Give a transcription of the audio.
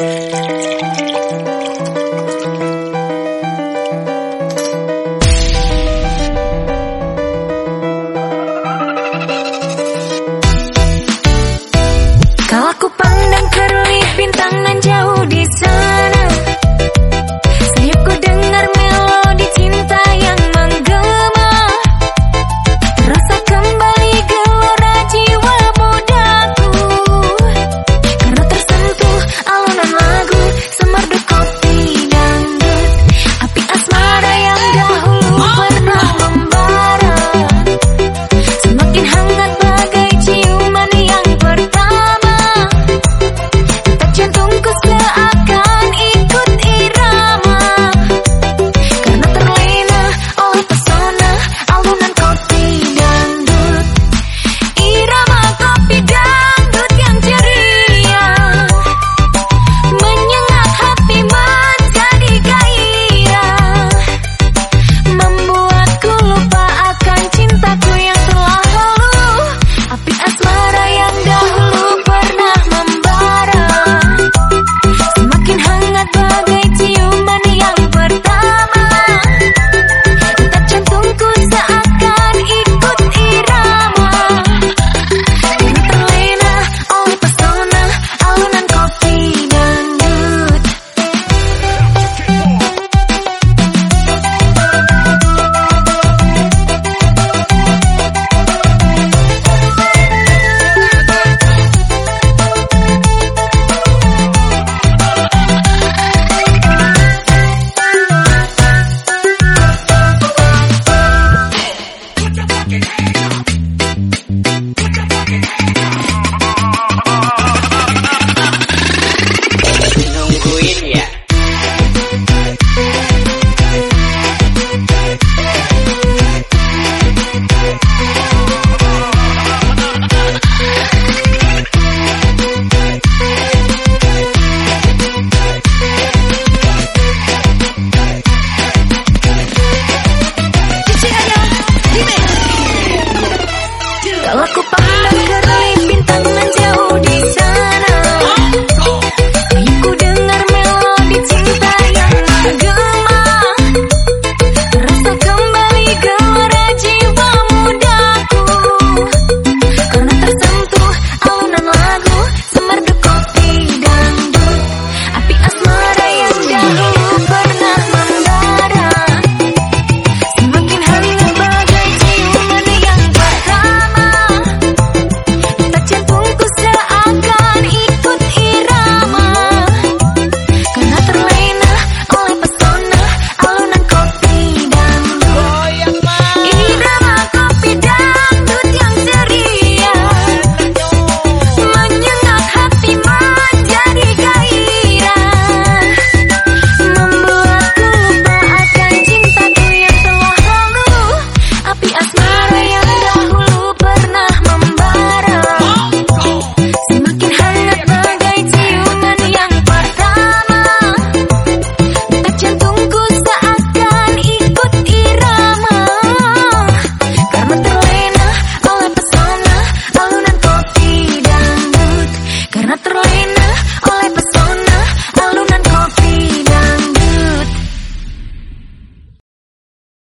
Música 那样的。